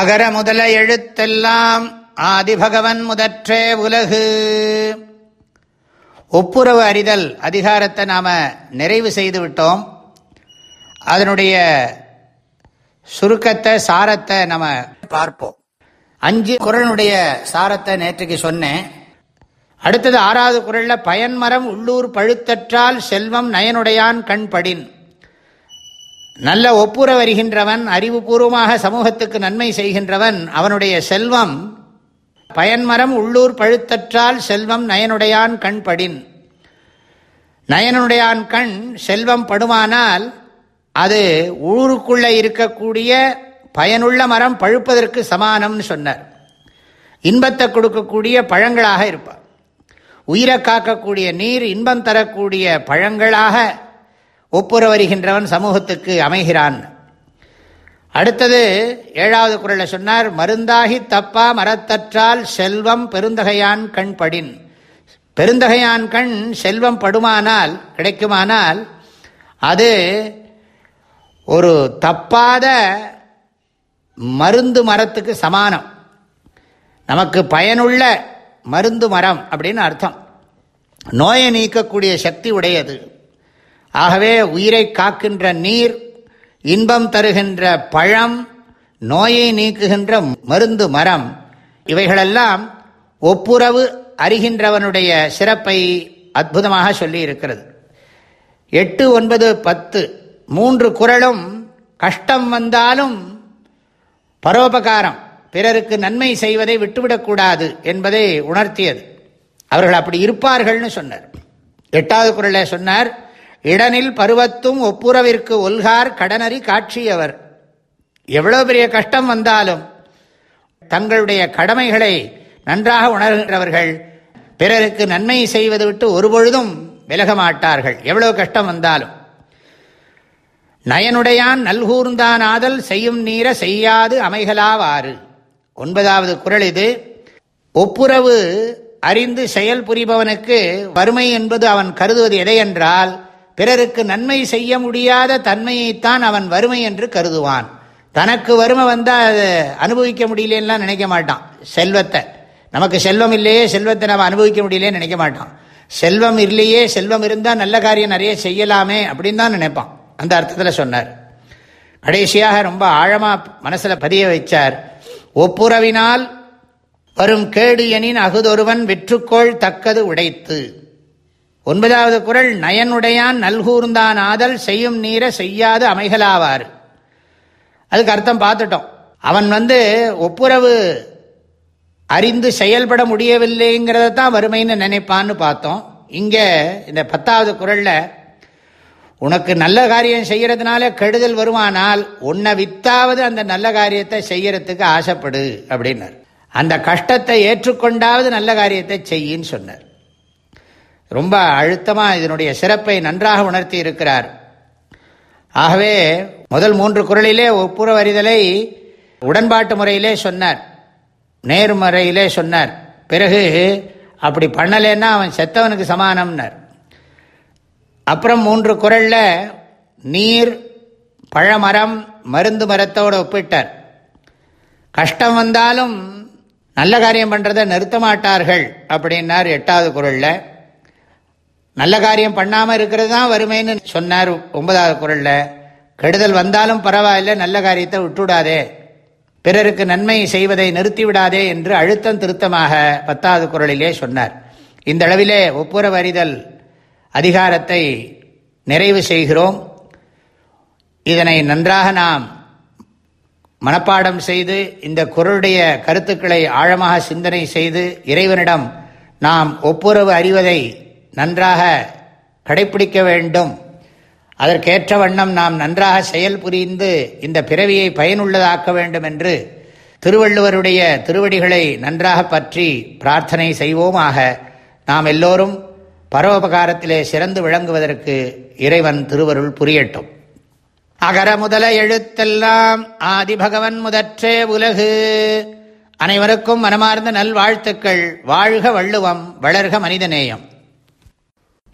அகர முதல எழுத்தெல்லாம் ஆதிபகவன் முதற்றே உலகு. ஒப்புரவு அறிதல் அதிகாரத்தை நாம் நிறைவு செய்து விட்டோம் அதனுடைய சுருக்கத்தை சாரத்தை நம்ம பார்ப்போம். அஞ்சு குரலுடைய சாரத்தை நேற்றுக்கு சொன்னேன். அடுத்தது ஆறாவது குரலில் பயன்மரம் உள்ளூர் பழுத்தற்றால் செல்வம் நயனுடையான் கண்படின். நல்ல ஒப்புர வருகின்றவன் அறிவுபூர்வமாக சமூகத்துக்கு நன்மை செய்கின்றவன் அவனுடைய செல்வம் பயன்மரம் உள்ளூர் பழுத்தற்றால் செல்வம் நயனுடையான் கண் படின். நயனுடையான் கண் செல்வம் படுமானால் அது ஊருக்குள்ளே இருக்கக்கூடிய பயனுள்ள மரம் பழுப்பதற்கு சமானம்னு சொன்னார். இன்பத்தை கொடுக்கக்கூடிய பழங்களாக இருப்பார். உயிரை காக்கக்கூடிய நீர் இன்பம் தரக்கூடிய பழங்களாக ஒப்புர வருகின்றவன் சமூகத்துக்கு அமைகிறான். அடுத்தது ஏழாவது குரலில் சொன்னார் மருந்தாகி தப்பா மரத்தற்றால் செல்வம் பெருந்தகையான் கண் படின். பெருந்தகையான் கண் செல்வம் படுமானால் கிடைக்குமானால் அது ஒரு தப்பாத மருந்து மரத்துக்கு சமானம். நமக்கு பயனுள்ள மருந்து மரம் அப்படின்னு அர்த்தம். நோயை நீக்கக்கூடிய சக்தி உடையது. ஆகவே உயிரை காக்கின்ற நீர் இன்பம் தருகின்ற பழம் நோயை நீக்குகின்ற மருந்து மரம் இவைகளெல்லாம் ஒப்புரவு அறிகின்றவனுடைய சிறப்பை அற்புதமாக சொல்லி இருக்கிறது எட்டு ஒன்பது பத்து மூன்று குரலும் கஷ்டம் வந்தாலும் பரோபகாரம் பிறருக்கு நன்மை செய்வதை விட்டுவிடக்கூடாது என்பதை உணர்த்தியது. அவர்கள் அப்படி இருப்பார்கள்னு சொன்னார். எட்டாவது குரலை சொன்னார் இடனில் பருவத்தும் ஒப்புரவிற்கு ஒல்கார் கடனறி காட்சியவர். எவ்வளவு பெரிய கஷ்டம் வந்தாலும் தங்களுடைய கடமைகளை நன்றாக உணர்கின்றவர்கள் பிறருக்கு நன்மை செய்வது விட்டு ஒருபொழுதும் விலக மாட்டார்கள். எவ்வளவு கஷ்டம் வந்தாலும். நயனுடையான் நல்கூர்ந்தான் ஆதல் செய்யும் நீர செய்யாது அமைகலாவாறு ஒன்பதாவது குரல் இது. ஒப்புரவு அறிந்து செயல் புரிபவனுக்கு வறுமை என்பது அவன் கருதுவது எதையென்றால் பிறருக்கு நன்மை செய்ய முடியாத தன்மையைத்தான் அவன் வறுமை என்று கருதுவான். தனக்கு வறுமை வந்தால் அதை அனுபவிக்க முடியலன்னா நினைக்க மாட்டான். செல்வத்தை. நமக்கு செல்வம் இல்லையே செல்வத்தை நம்ம அனுபவிக்க முடியலையே நினைக்க மாட்டான். செல்வம் இல்லையே செல்வம் இருந்தால் நல்ல காரியம் நிறைய செய்யலாமே அப்படின்னு தான் நினைப்பான். அந்த அர்த்தத்தில் சொன்னார். கடைசியாக ரொம்ப ஆழமாக மனசில் பதிய வைச்சார். ஒப்புரவினால் வரும் கேடு எனின் அகுதொருவன் விற்றுக்கோள் தக்கது உடைத்து. ஒன்பதாவது குரல் நயனுடையான் நல்கூர்ந்தான் ஆதல் செய்யும் நீர செய்யாது அமைகலாவார் அதுக்கு அர்த்தம் பார்த்துட்டோம். அவன் வந்து ஒப்புரவு அறிந்து செயல்பட முடியவில்லைங்கிறத தான் வறுமைன்னு நினைப்பான்னு பார்த்தோம். இங்கே இந்த பத்தாவது குரலில் உனக்கு நல்ல காரியம் செய்யறதுனால கெடுதல் வருமானால் உன்னை வித்தாவது அந்த நல்ல காரியத்தை செய்யறதுக்கு ஆசைப்படு அப்படின்னார். அந்த கஷ்டத்தை ஏற்றுக்கொண்டாவது நல்ல காரியத்தை செய்யின்னு சொன்னார். ரொம்ப அழுத்தமாக இதனுடைய சிறப்பை நன்றாக உணர்த்தி இருக்கிறார். ஆகவே முதல் மூன்று குரலிலே ஒப்புரவறிதலை உடன்பாட்டு முறையிலே சொன்னார். நேர்முறையிலே சொன்னார். பிறகு அப்படி பண்ணலைன்னா அவன் செத்தவனுக்கு சமானம்னார். அப்புறம் மூன்று குரலில் நீர் பழமரம் மருந்து மரத்தோடு ஒப்பிட்டார். கஷ்டம் வந்தாலும் நல்ல காரியம் பண்ணுறதை நிறுத்த மாட்டார்கள் அப்படின்னார் எட்டாவது குரலில். நல்ல காரியம் பண்ணாமல் இருக்கிறது தான் வறுமைன்னு சொன்னார் ஒன்பதாவது குரலில். கெடுதல் வந்தாலும் பரவாயில்ல நல்ல காரியத்தை விட்டுவிடாதே. பிறருக்கு நன்மை செய்வதை நிறுத்திவிடாதே என்று அழுத்தம் திருத்தமாக பத்தாவது குரலிலே சொன்னார். இந்த அளவிலே ஒப்புரவு அறிதல் அதிகாரத்தை நிறைவு செய்கிறோம். இதனை நன்றாக நாம் மனப்பாடம் செய்து இந்த குரலுடைய கருத்துக்களை ஆழமாக சிந்தனை செய்து இறைவனிடம் நாம் ஒப்புரவு அறிவதை நன்றாக கடைபிடிக்க வேண்டும். அதற்கேற்ற வண்ணம் நாம் நன்றாக செயல் புரிந்து இந்த பிறவியை பயனுள்ளதாக்க வேண்டும் என்று திருவள்ளுவருடைய திருவடிகளை நன்றாக பற்றி பிரார்த்தனை செய்வோமாக. நாம் எல்லோரும் பரோபகாரத்திலே சிறந்து விளங்குவதற்கு இறைவன் திருவருள் புரியட்டும். அகர முதல எழுத்தெல்லாம் ஆதிபகவன் முதற்றே உலகு. அனைவருக்கும் மனமார்ந்த நல்வாழ்த்துக்கள். வாழ்க வள்ளுவம் வளர்க மனிதநேயம்.